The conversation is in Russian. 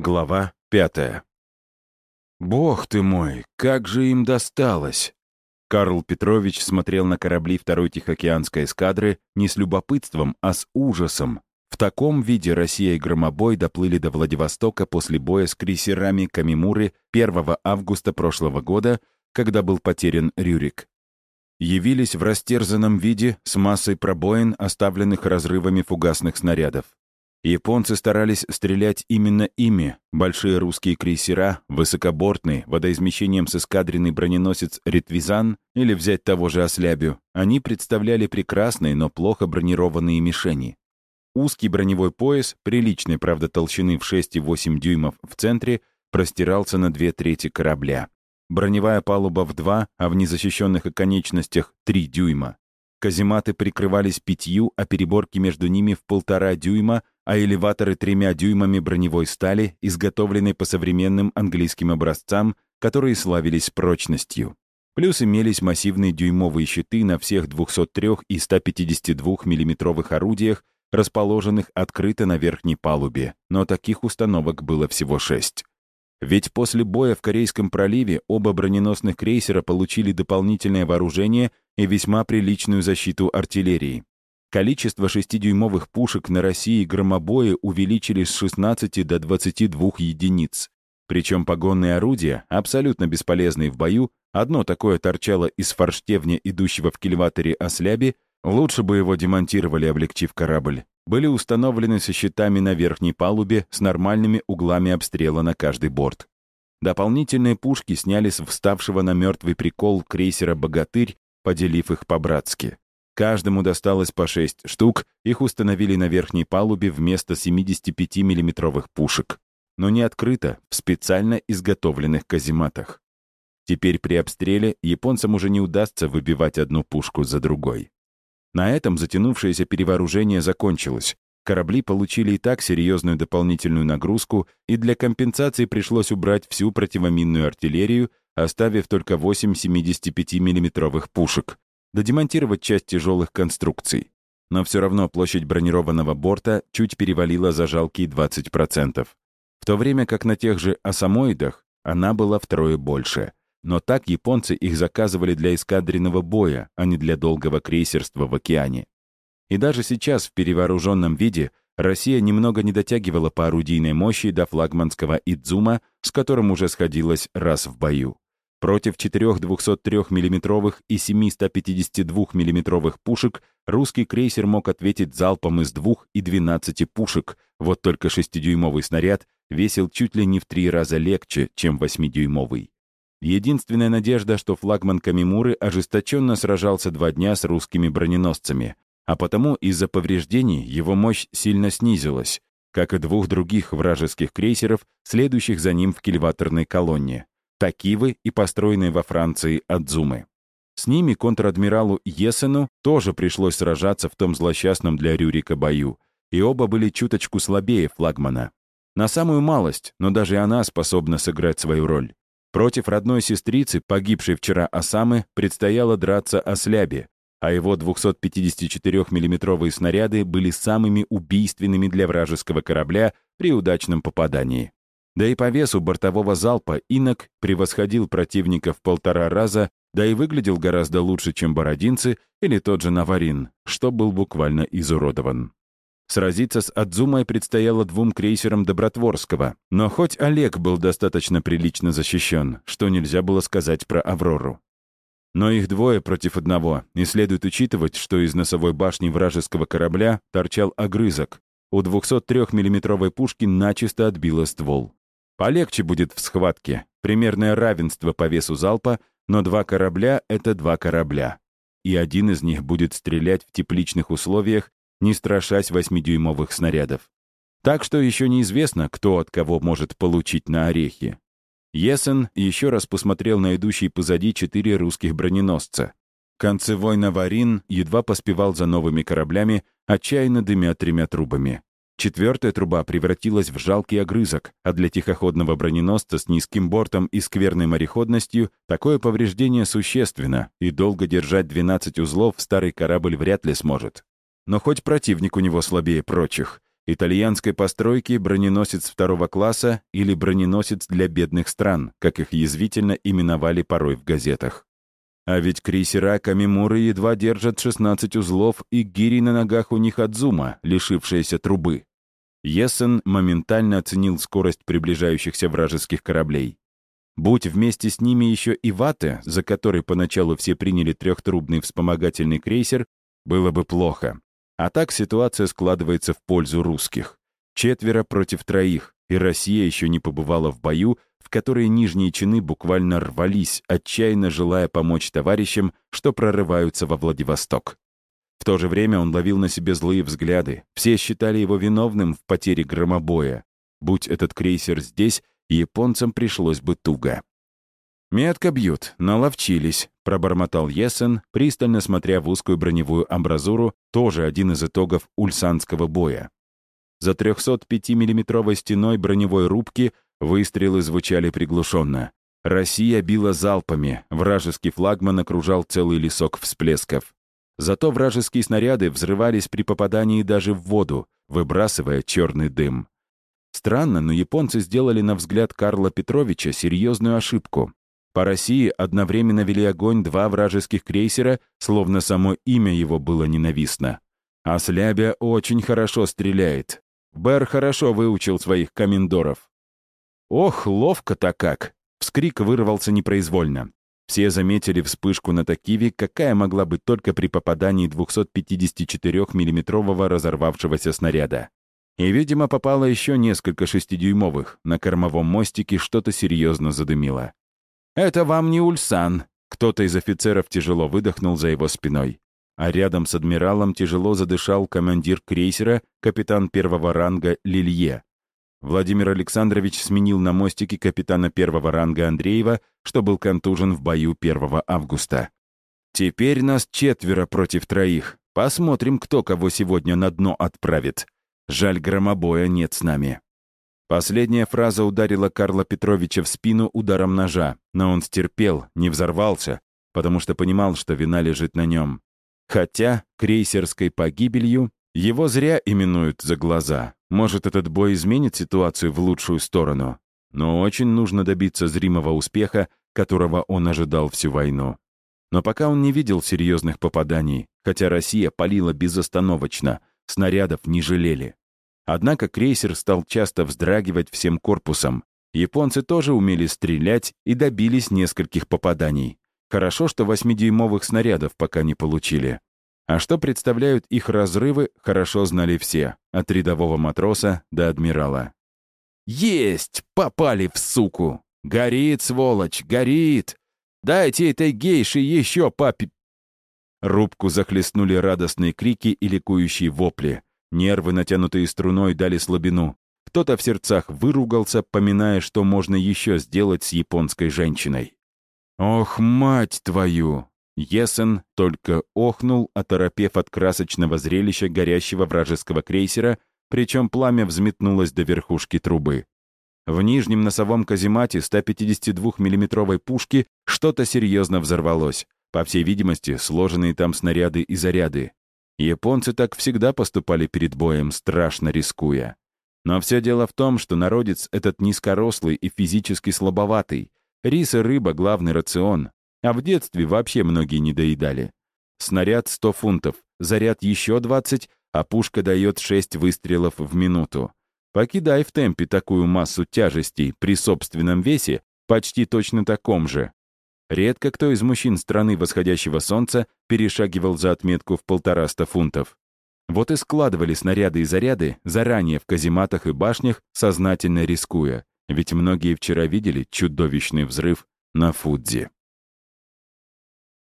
Глава пятая. «Бог ты мой, как же им досталось!» Карл Петрович смотрел на корабли второй Тихоокеанской эскадры не с любопытством, а с ужасом. В таком виде Россия и Громобой доплыли до Владивостока после боя с крейсерами Камимуры 1 августа прошлого года, когда был потерян Рюрик. Явились в растерзанном виде с массой пробоин, оставленных разрывами фугасных снарядов. Японцы старались стрелять именно ими. Большие русские крейсера, высокобортный, водоизмещением с эскадренный броненосец «Ретвизан» или взять того же «Ослябю», они представляли прекрасные, но плохо бронированные мишени. Узкий броневой пояс, приличной, правда, толщины в 6,8 дюймов в центре, простирался на две трети корабля. Броневая палуба в 2, а в незащищенных оконечностях 3 дюйма. Казематы прикрывались пятью, а переборки между ними в полтора дюйма, а элеваторы тремя дюймами броневой стали, изготовленной по современным английским образцам, которые славились прочностью. Плюс имелись массивные дюймовые щиты на всех 203 и 152 миллиметровых орудиях, расположенных открыто на верхней палубе, но таких установок было всего шесть. Ведь после боя в Корейском проливе оба броненосных крейсера получили дополнительное вооружение и весьма приличную защиту артиллерии. Количество 6-дюймовых пушек на России громобои увеличили с 16 до 22 единиц. Причем погонные орудия, абсолютно бесполезные в бою, одно такое торчало из форштевня, идущего в кильваторе осляби, лучше бы его демонтировали, облегчив корабль, были установлены со щитами на верхней палубе с нормальными углами обстрела на каждый борт. Дополнительные пушки сняли с вставшего на мертвый прикол крейсера «Богатырь», поделив их по-братски. Каждому досталось по 6 штук, их установили на верхней палубе вместо 75 миллиметровых пушек, но не открыто, в специально изготовленных казематах. Теперь при обстреле японцам уже не удастся выбивать одну пушку за другой. На этом затянувшееся перевооружение закончилось. Корабли получили и так серьезную дополнительную нагрузку, и для компенсации пришлось убрать всю противоминную артиллерию, оставив только 8 75 миллиметровых пушек додемонтировать часть тяжелых конструкций. Но все равно площадь бронированного борта чуть перевалила за жалкие 20%. В то время как на тех же осамоидах она была втрое больше. Но так японцы их заказывали для эскадренного боя, а не для долгого крейсерства в океане. И даже сейчас в перевооруженном виде Россия немного не дотягивала по орудийной мощи до флагманского Идзума, с которым уже сходилась раз в бою. Против четырех 203 миллиметровых и семи 152 миллиметровых пушек русский крейсер мог ответить залпом из двух и 12 пушек, вот только шестидюймовый снаряд весил чуть ли не в три раза легче, чем восьмидюймовый. Единственная надежда, что флагман Камимуры ожесточенно сражался два дня с русскими броненосцами, а потому из-за повреждений его мощь сильно снизилась, как и двух других вражеских крейсеров, следующих за ним в кильваторной колонне. Такивы и построенные во Франции Адзумы. С ними контр-адмиралу Есену тоже пришлось сражаться в том злосчастном для Рюрика бою, и оба были чуточку слабее флагмана. На самую малость, но даже она способна сыграть свою роль. Против родной сестрицы, погибшей вчера Осамы, предстояло драться о слябе, а его 254 миллиметровые снаряды были самыми убийственными для вражеского корабля при удачном попадании. Да и по весу бортового залпа инок превосходил противника в полтора раза, да и выглядел гораздо лучше, чем бородинцы или тот же Наварин, что был буквально изуродован. Сразиться с Адзумой предстояло двум крейсерам Добротворского, но хоть Олег был достаточно прилично защищен, что нельзя было сказать про Аврору. Но их двое против одного, и следует учитывать, что из носовой башни вражеского корабля торчал огрызок. У 203 миллиметровой пушки начисто отбило ствол. Полегче будет в схватке. Примерное равенство по весу залпа, но два корабля — это два корабля. И один из них будет стрелять в тепличных условиях, не страшась восьмидюймовых снарядов. Так что еще неизвестно, кто от кого может получить на орехи. Есен еще раз посмотрел на идущие позади четыре русских броненосца. Концевой Наварин едва поспевал за новыми кораблями, отчаянно дымя тремя трубами. Четвертая труба превратилась в жалкий огрызок, а для тихоходного броненосца с низким бортом и скверной мореходностью такое повреждение существенно, и долго держать 12 узлов старый корабль вряд ли сможет. Но хоть противник у него слабее прочих, итальянской постройки броненосец второго класса или броненосец для бедных стран, как их язвительно именовали порой в газетах. А ведь крейсера Камимуры едва держат 16 узлов, и гири на ногах у них от зума, лишившаяся трубы. Ессен моментально оценил скорость приближающихся вражеских кораблей. Будь вместе с ними еще и Вате, за который поначалу все приняли трехтрубный вспомогательный крейсер, было бы плохо. А так ситуация складывается в пользу русских. Четверо против троих, и Россия еще не побывала в бою, в которые нижние чины буквально рвались, отчаянно желая помочь товарищам, что прорываются во Владивосток. То же время он ловил на себе злые взгляды. Все считали его виновным в потере громобоя. Будь этот крейсер здесь, японцам пришлось бы туго. «Метко бьют, наловчились», — пробормотал Ессен, пристально смотря в узкую броневую амбразуру, тоже один из итогов ульсанского боя. За 305-миллиметровой стеной броневой рубки выстрелы звучали приглушенно. Россия била залпами, вражеский флагман окружал целый лесок всплесков. Зато вражеские снаряды взрывались при попадании даже в воду, выбрасывая черный дым. Странно, но японцы сделали на взгляд Карла Петровича серьезную ошибку. По России одновременно вели огонь два вражеских крейсера, словно само имя его было ненавистно. А Слябя очень хорошо стреляет. Бэр хорошо выучил своих комендоров. «Ох, ловко-то как!» Вскрик вырвался непроизвольно. Все заметили вспышку на Такиве, какая могла быть только при попадании 254 миллиметрового разорвавшегося снаряда. И, видимо, попало еще несколько шестидюймовых. На кормовом мостике что-то серьезно задымило. «Это вам не Ульсан!» Кто-то из офицеров тяжело выдохнул за его спиной. А рядом с адмиралом тяжело задышал командир крейсера, капитан первого ранга Лилье. Владимир Александрович сменил на мостике капитана первого ранга Андреева, что был контужен в бою 1 августа. «Теперь нас четверо против троих. Посмотрим, кто кого сегодня на дно отправит. Жаль, громобоя нет с нами». Последняя фраза ударила Карла Петровича в спину ударом ножа, но он стерпел, не взорвался, потому что понимал, что вина лежит на нем. Хотя крейсерской погибелью его зря именуют за глаза. Может, этот бой изменит ситуацию в лучшую сторону. Но очень нужно добиться зримого успеха, которого он ожидал всю войну. Но пока он не видел серьезных попаданий, хотя Россия палила безостановочно, снарядов не жалели. Однако крейсер стал часто вздрагивать всем корпусом. Японцы тоже умели стрелять и добились нескольких попаданий. Хорошо, что восьмидюймовых снарядов пока не получили. А что представляют их разрывы, хорошо знали все, от рядового матроса до адмирала. «Есть! Попали в суку! Горит, сволочь, горит! Дайте этой гейше еще папи...» Рубку захлестнули радостные крики и ликующие вопли. Нервы, натянутые струной, дали слабину. Кто-то в сердцах выругался, поминая, что можно еще сделать с японской женщиной. «Ох, мать твою!» Есен только охнул, оторопев от красочного зрелища горящего вражеского крейсера, причем пламя взметнулось до верхушки трубы. В нижнем носовом каземате 152 миллиметровой пушки что-то серьезно взорвалось. По всей видимости, сложенные там снаряды и заряды. Японцы так всегда поступали перед боем, страшно рискуя. Но все дело в том, что народец этот низкорослый и физически слабоватый. Рис и рыба — главный рацион. А в детстве вообще многие не доедали. Снаряд 100 фунтов, заряд еще 20, а пушка дает 6 выстрелов в минуту. Покидай в темпе такую массу тяжестей при собственном весе, почти точно таком же, Редко кто из мужчин страны восходящего солнца перешагивал за отметку в полтораста фунтов. Вот и складывали снаряды и заряды заранее в казематах и башнях, сознательно рискуя, ведь многие вчера видели чудовищный взрыв на Фудзи.